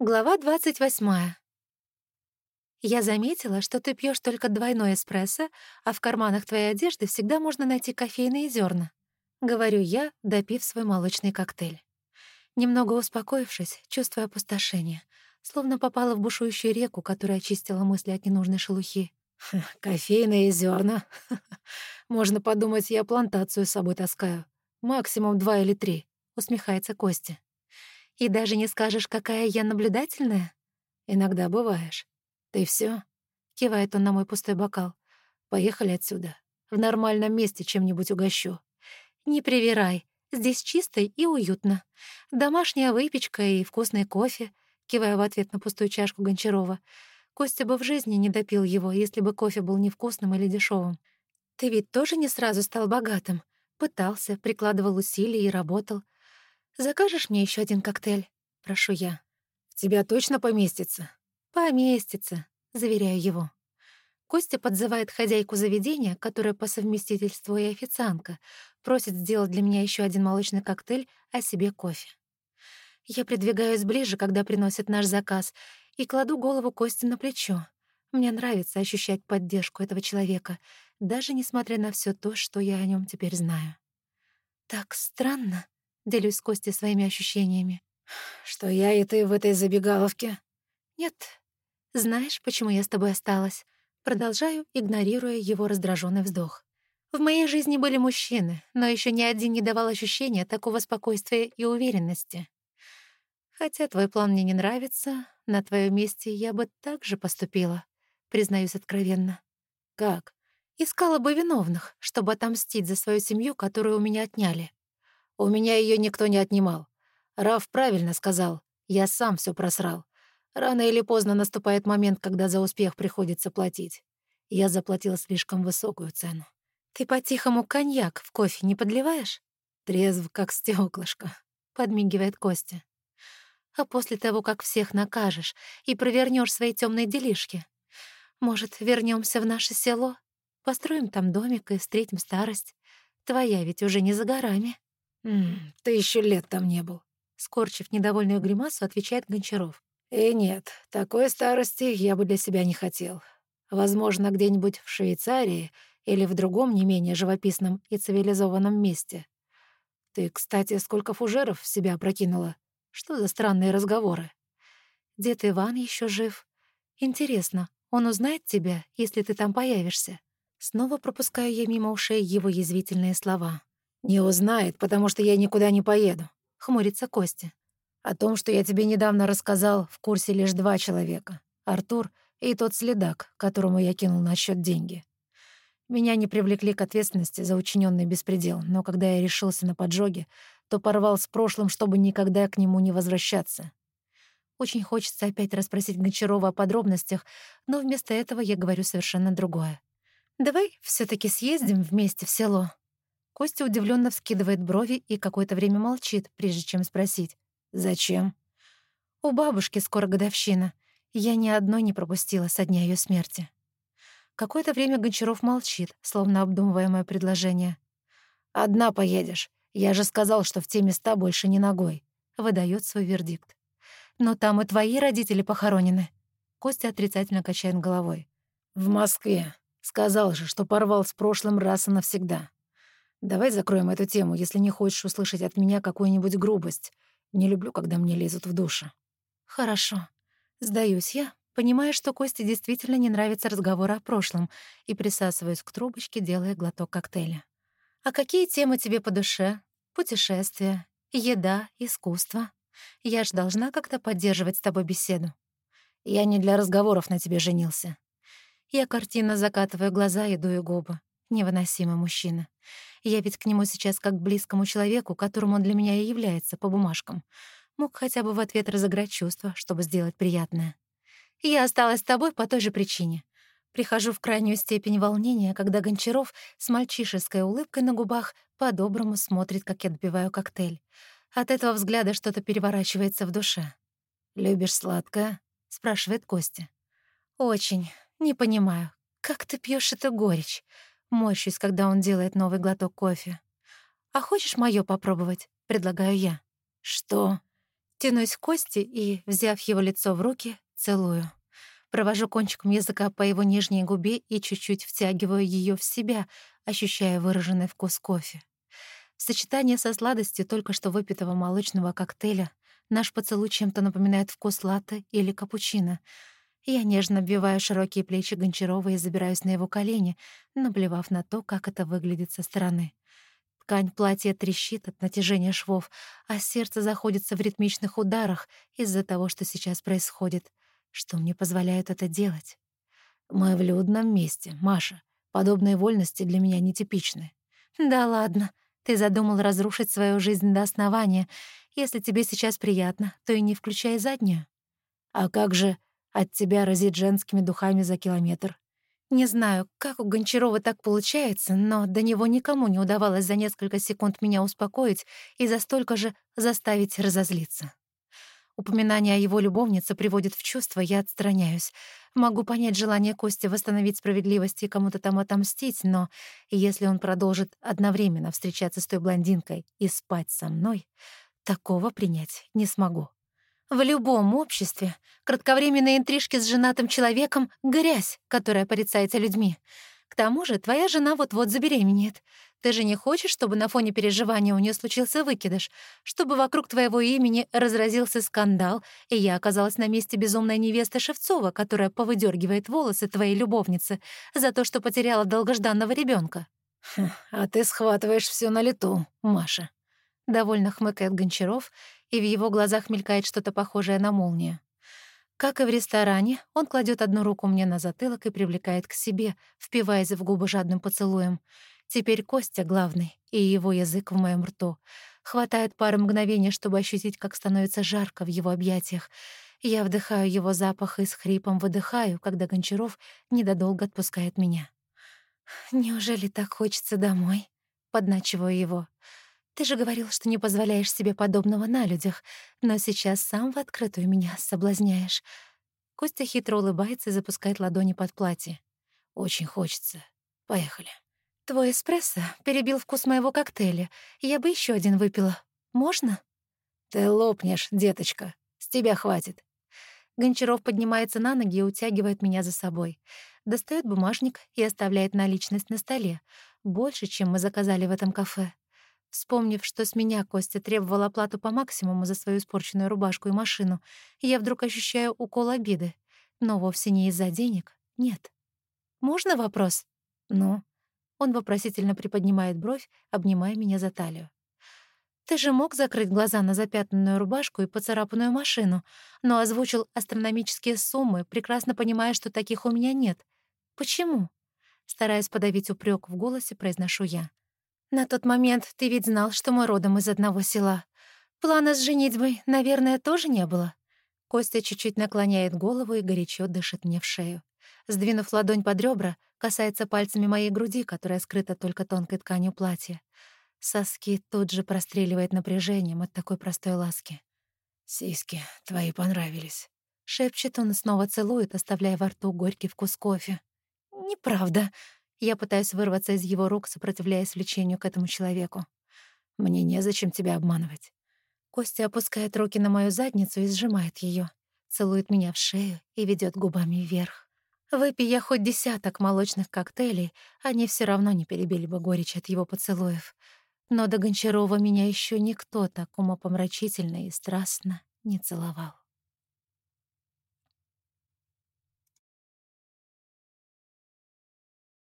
Глава 28. Я заметила, что ты пьешь только двойной эспрессо, а в карманах твоей одежды всегда можно найти кофейные зерна. Говорю я, допив свой молочный коктейль. Немного успокоившись, чувствуя опустошение, словно попала в бушующую реку, которая очистила мысли от ненужной шелухи. «Кофейные зерна. Можно подумать, я плантацию с собой таскаю. Максимум два или три», — усмехается Костя. И даже не скажешь, какая я наблюдательная? Иногда бываешь. Ты все? Кивает он на мой пустой бокал. Поехали отсюда. В нормальном месте чем-нибудь угощу. Не привирай. Здесь чисто и уютно. Домашняя выпечка и вкусный кофе. Кивая в ответ на пустую чашку Гончарова. Костя бы в жизни не допил его, если бы кофе был невкусным или дешевым. Ты ведь тоже не сразу стал богатым. Пытался, прикладывал усилия и работал. «Закажешь мне еще один коктейль?» — прошу я. «В тебя точно поместится?» «Поместится», — заверяю его. Костя подзывает хозяйку заведения, которая по совместительству и официантка, просит сделать для меня еще один молочный коктейль, а себе кофе. Я придвигаюсь ближе, когда приносят наш заказ, и кладу голову Кости на плечо. Мне нравится ощущать поддержку этого человека, даже несмотря на все то, что я о нем теперь знаю. Так странно, Делюсь с Костей своими ощущениями. «Что я и ты в этой забегаловке?» «Нет. Знаешь, почему я с тобой осталась?» Продолжаю, игнорируя его раздраженный вздох. В моей жизни были мужчины, но еще ни один не давал ощущения такого спокойствия и уверенности. Хотя твой план мне не нравится, на твоем месте я бы так же поступила, признаюсь откровенно. Как? Искала бы виновных, чтобы отомстить за свою семью, которую у меня отняли. У меня ее никто не отнимал. Раф правильно сказал. Я сам все просрал. Рано или поздно наступает момент, когда за успех приходится платить. Я заплатил слишком высокую цену. Ты по-тихому коньяк в кофе не подливаешь? Трезв, как стеклышко, подмигивает Костя. А после того, как всех накажешь и провернешь свои темные делишки, может, вернемся в наше село, построим там домик и встретим старость. Твоя ведь уже не за горами. «М ты еще лет там не был», — скорчив недовольную гримасу, отвечает Гончаров. «И нет, такой старости я бы для себя не хотел. Возможно, где-нибудь в Швейцарии или в другом не менее живописном и цивилизованном месте. Ты, кстати, сколько фужеров в себя прокинула? Что за странные разговоры?» «Дед Иван еще жив. Интересно, он узнает тебя, если ты там появишься?» Снова пропускаю я мимо ушей его язвительные слова. «Не узнает, потому что я никуда не поеду», — хмурится Костя. «О том, что я тебе недавно рассказал, в курсе лишь два человека — Артур и тот следак, которому я кинул на счет деньги. Меня не привлекли к ответственности за учиненный беспредел, но когда я решился на поджоги, то порвал с прошлым, чтобы никогда к нему не возвращаться. Очень хочется опять расспросить Гончарова о подробностях, но вместо этого я говорю совершенно другое. «Давай все таки съездим вместе в село». Костя удивленно вскидывает брови и какое-то время молчит, прежде чем спросить. «Зачем?» «У бабушки скоро годовщина. Я ни одной не пропустила со дня ее смерти». Какое-то время Гончаров молчит, словно обдумывая мое предложение. «Одна поедешь. Я же сказал, что в те места больше не ногой», — выдает свой вердикт. «Но там и твои родители похоронены». Костя отрицательно качает головой. «В Москве. Сказал же, что порвал с прошлым раз и навсегда. Давай закроем эту тему, если не хочешь услышать от меня какую-нибудь грубость. Не люблю, когда мне лезут в душу. Хорошо. Сдаюсь я, понимая, что Косте действительно не нравится разговор о прошлом, и присасываюсь к трубочке, делая глоток коктейля. А какие темы тебе по душе? Путешествия, еда, искусство. Я ж должна как-то поддерживать с тобой беседу. Я не для разговоров на тебе женился. Я картинно закатываю глаза и дую губы. Невыносимый мужчина. Я ведь к нему сейчас как к близкому человеку, которым он для меня и является по бумажкам. Мог хотя бы в ответ разыграть чувства, чтобы сделать приятное. Я осталась с тобой по той же причине. Прихожу в крайнюю степень волнения, когда Гончаров с мальчишеской улыбкой на губах по-доброму смотрит, как я допиваю коктейль. От этого взгляда что-то переворачивается в душе. «Любишь сладкое?» — спрашивает Костя. «Очень. Не понимаю, как ты пьешь эту горечь? Морщусь, когда он делает новый глоток кофе. «А хочешь моё попробовать?» — предлагаю я. «Что?» Тянусь к Косте и, взяв его лицо в руки, целую. Провожу кончиком языка по его нижней губе и чуть-чуть втягиваю ее в себя, ощущая выраженный вкус кофе. В сочетании со сладостью только что выпитого молочного коктейля наш поцелуй чем-то напоминает вкус латте или капучино. Я нежно обвиваю широкие плечи Гончарова и забираюсь на его колени, наплевав на то, как это выглядит со стороны. Ткань платья трещит от натяжения швов, а сердце заходится в ритмичных ударах из-за того, что сейчас происходит — что мне позволяет это делать. Мы в людном месте, Маша. Подобные вольности для меня нетипичны. Да ладно, ты задумал разрушить свою жизнь до основания. Если тебе сейчас приятно, то и не включай заднюю. А как же от тебя разит женскими духами за километр? Не знаю, как у Гончарова так получается, но до него никому не удавалось за несколько секунд меня успокоить и за столько же заставить разозлиться. Упоминание о его любовнице приводит в чувство, я отстраняюсь. Могу понять желание Кости восстановить справедливость и кому-то там отомстить, но если он продолжит одновременно встречаться с той блондинкой и спать со мной, такого принять не смогу. В любом обществе кратковременные интрижки с женатым человеком — грязь, которая порицается людьми. К тому же твоя жена вот-вот забеременеет. Ты же не хочешь, чтобы на фоне переживания у нее случился выкидыш, чтобы вокруг твоего имени разразился скандал, и я оказалась на месте безумной невесты Шевцова, которая повыдергивает волосы твоей любовницы за то, что потеряла долгожданного ребенка. Хм, «А ты схватываешь все на лету, Маша», — довольно хмыкает Гончаров, и в его глазах мелькает что-то похожее на молнию. Как и в ресторане, он кладет одну руку мне на затылок и привлекает к себе, впиваясь в губы жадным поцелуем — Теперь Костя главный, и его язык в моем рту. Хватает пары мгновений, чтобы ощутить, как становится жарко в его объятиях. Я вдыхаю его запах и с хрипом выдыхаю, когда Гончаров недодолго отпускает меня. «Неужели так хочется домой?» — подначиваю его. «Ты же говорил, что не позволяешь себе подобного на людях, но сейчас сам в открытую меня соблазняешь». Костя хитро улыбается и запускает ладони под платье. «Очень хочется. Поехали». «Твой эспрессо перебил вкус моего коктейля. Я бы еще один выпила. Можно?» «Ты лопнешь, деточка. С тебя хватит». Гончаров поднимается на ноги и утягивает меня за собой. Достает бумажник и оставляет наличность на столе. Больше, чем мы заказали в этом кафе. Вспомнив, что с меня Костя требовал оплату по максимуму за свою испорченную рубашку и машину, я вдруг ощущаю укол обиды. Но вовсе не из-за денег. Нет. «Можно вопрос?» «Ну?» Он вопросительно приподнимает бровь, обнимая меня за талию. «Ты же мог закрыть глаза на запятнанную рубашку и поцарапанную машину, но озвучил астрономические суммы, прекрасно понимая, что таких у меня нет. Почему?» Стараясь подавить упрек в голосе, произношу я. «На тот момент ты ведь знал, что мы родом из одного села. Плана с женитьбой, наверное, тоже не было?» Костя чуть-чуть наклоняет голову и горячо дышит мне в шею. Сдвинув ладонь под ребра, касается пальцами моей груди, которая скрыта только тонкой тканью платья. Соски тут же простреливает напряжением от такой простой ласки. «Сиськи твои понравились», — шепчет он и снова целует, оставляя во рту горький вкус кофе. «Неправда». Я пытаюсь вырваться из его рук, сопротивляясь влечению к этому человеку. «Мне незачем тебя обманывать». Костя опускает руки на мою задницу и сжимает ее, целует меня в шею и ведет губами вверх. Выпей я хоть десяток молочных коктейлей, они все равно не перебили бы горечь от его поцелуев. Но до Гончарова меня еще никто так умопомрачительно и страстно не целовал.